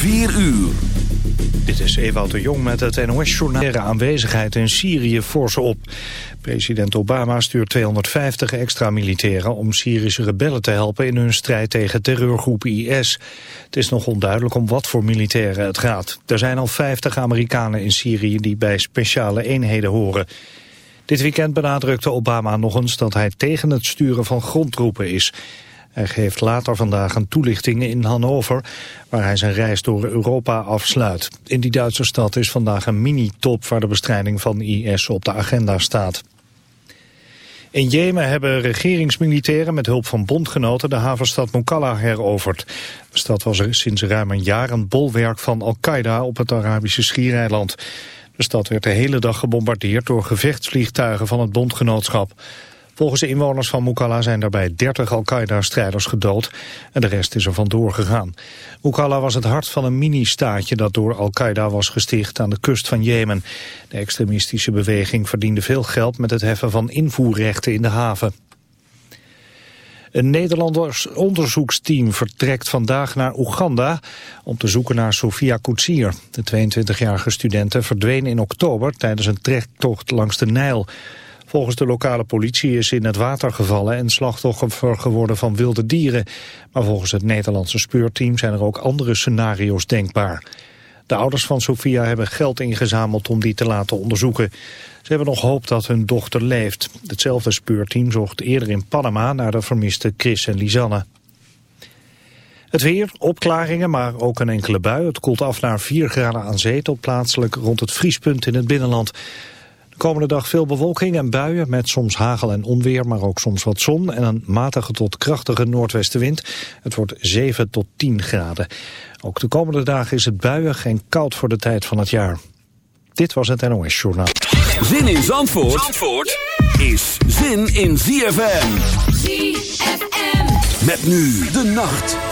4 uur. Dit is Ewout de Jong met het NOS-journaal. aanwezigheid in Syrië forse op. President Obama stuurt 250 extra militairen om Syrische rebellen te helpen in hun strijd tegen terreurgroep IS. Het is nog onduidelijk om wat voor militairen het gaat. Er zijn al 50 Amerikanen in Syrië die bij speciale eenheden horen. Dit weekend benadrukte Obama nog eens dat hij tegen het sturen van grondtroepen is. Hij geeft later vandaag een toelichting in Hannover, waar hij zijn reis door Europa afsluit. In die Duitse stad is vandaag een mini-top waar de bestrijding van IS op de agenda staat. In Jemen hebben regeringsmilitairen met hulp van bondgenoten de havenstad Mukalla heroverd. De stad was er sinds ruim een jaar een bolwerk van Al-Qaeda op het Arabische schiereiland. De stad werd de hele dag gebombardeerd door gevechtsvliegtuigen van het bondgenootschap. Volgens de inwoners van Mukalla zijn daarbij 30 Al-Qaeda-strijders gedood en de rest is er vandoor gegaan. Mukalla was het hart van een mini-staatje dat door Al-Qaeda was gesticht aan de kust van Jemen. De extremistische beweging verdiende veel geld met het heffen van invoerrechten in de haven. Een Nederlanders onderzoeksteam vertrekt vandaag naar Oeganda om te zoeken naar Sofia Koetsier. De 22-jarige studente verdween in oktober tijdens een trektocht langs de Nijl. Volgens de lokale politie is in het water gevallen en slachtoffer geworden van wilde dieren. Maar volgens het Nederlandse speurteam zijn er ook andere scenario's denkbaar. De ouders van Sofia hebben geld ingezameld om die te laten onderzoeken. Ze hebben nog hoop dat hun dochter leeft. Hetzelfde speurteam zocht eerder in Panama naar de vermiste Chris en Lisanne. Het weer, opklaringen, maar ook een enkele bui. Het koelt af naar 4 graden aan zee tot plaatselijk rond het vriespunt in het binnenland. Komende dag veel bewolking en buien met soms hagel en onweer, maar ook soms wat zon en een matige tot krachtige noordwestenwind. Het wordt 7 tot 10 graden. Ook de komende dagen is het buiig en koud voor de tijd van het jaar. Dit was het NOS Journaal. Zin in Zandvoort, Zandvoort is zin in ZFM. ZFM. Met nu de nacht.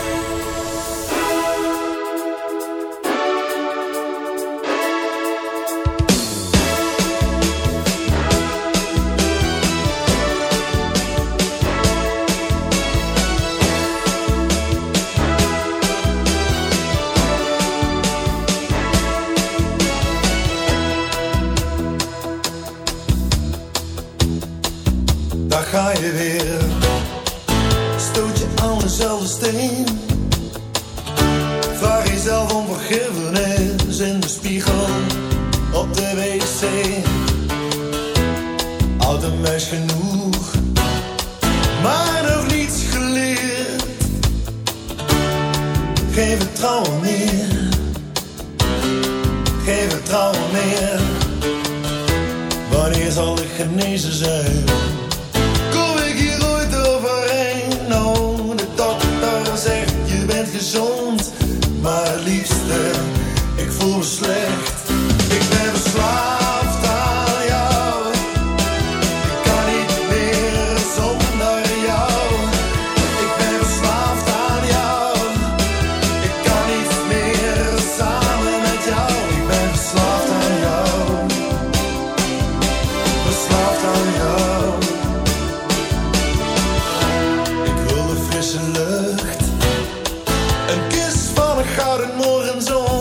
morgen zon.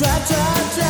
Try, try, try.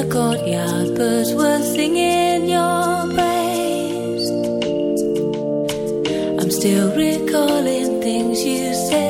the courtyard, birds were singing your praise. I'm still recalling things you said.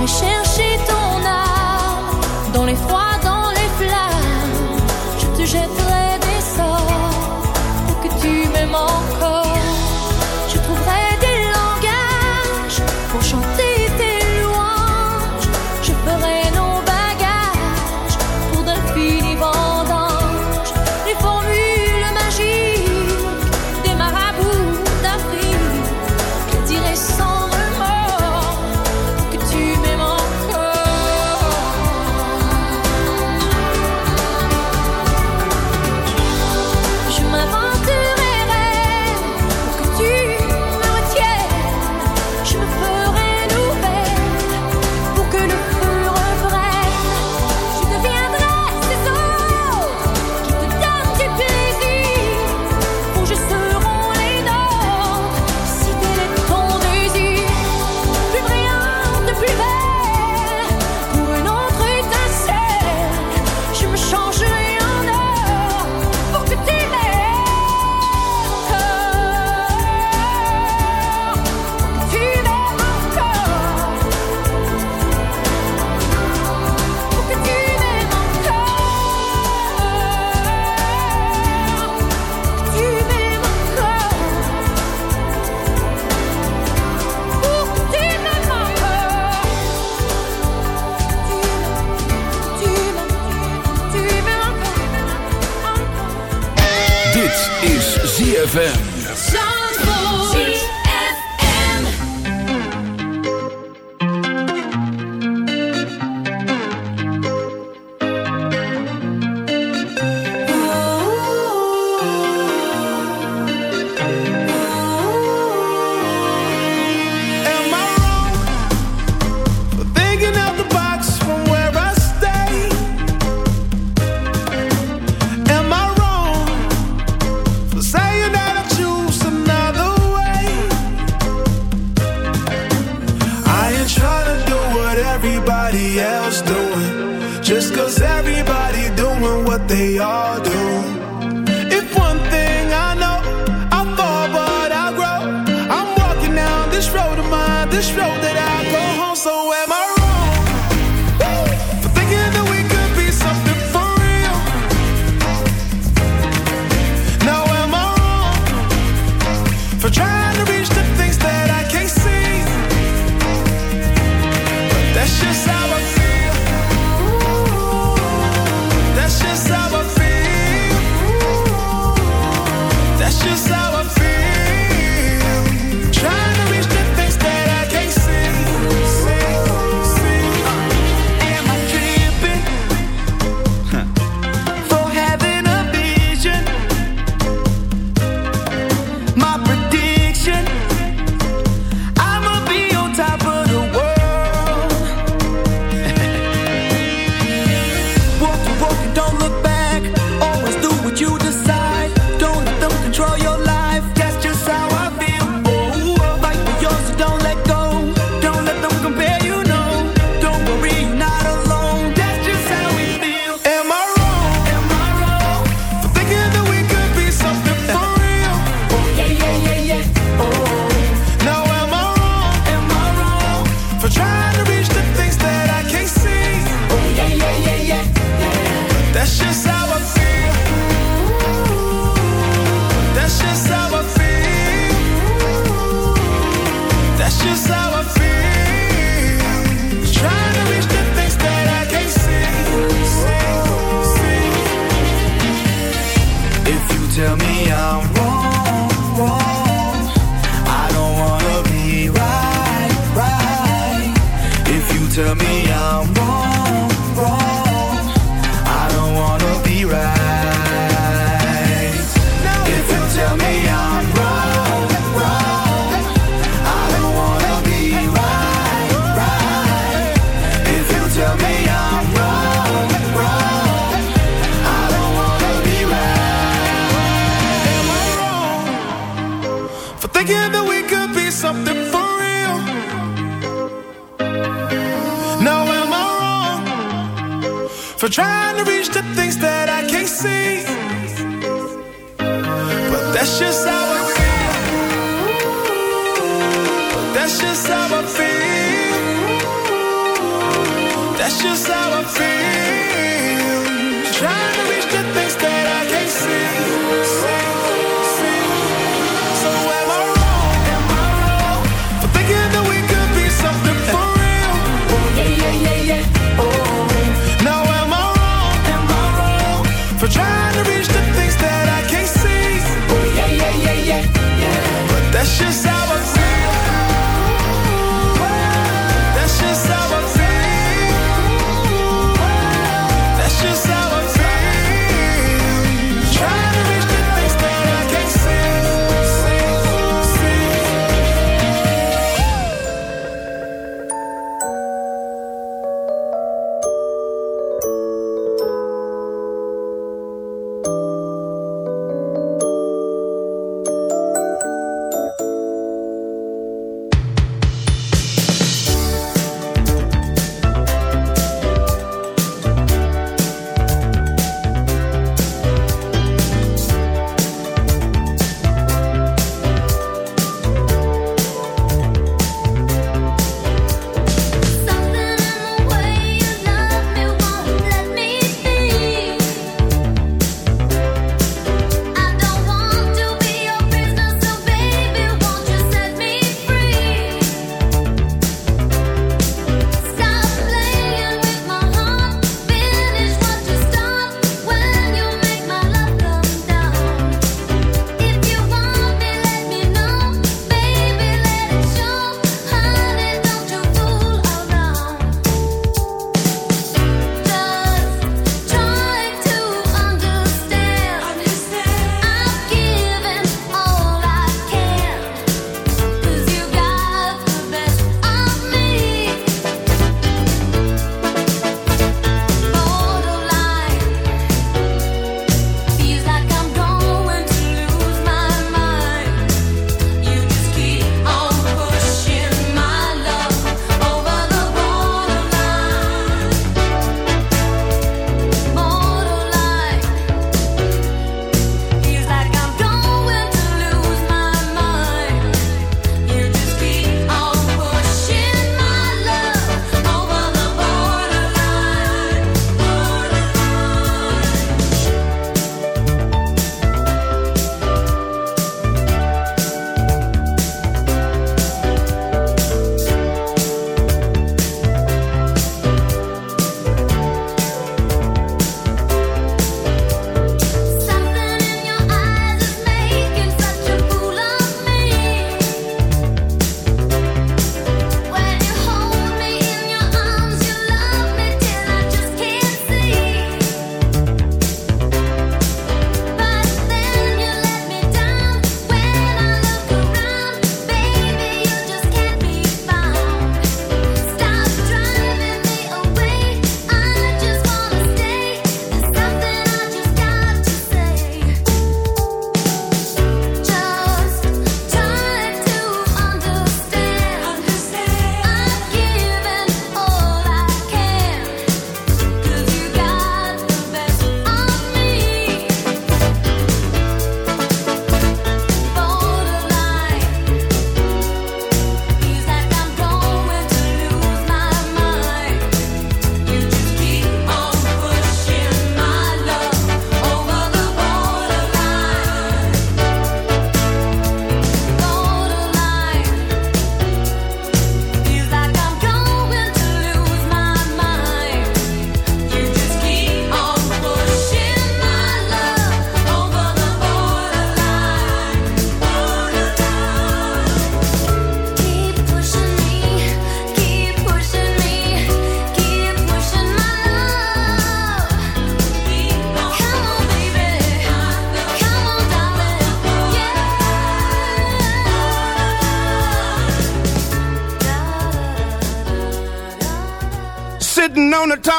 还是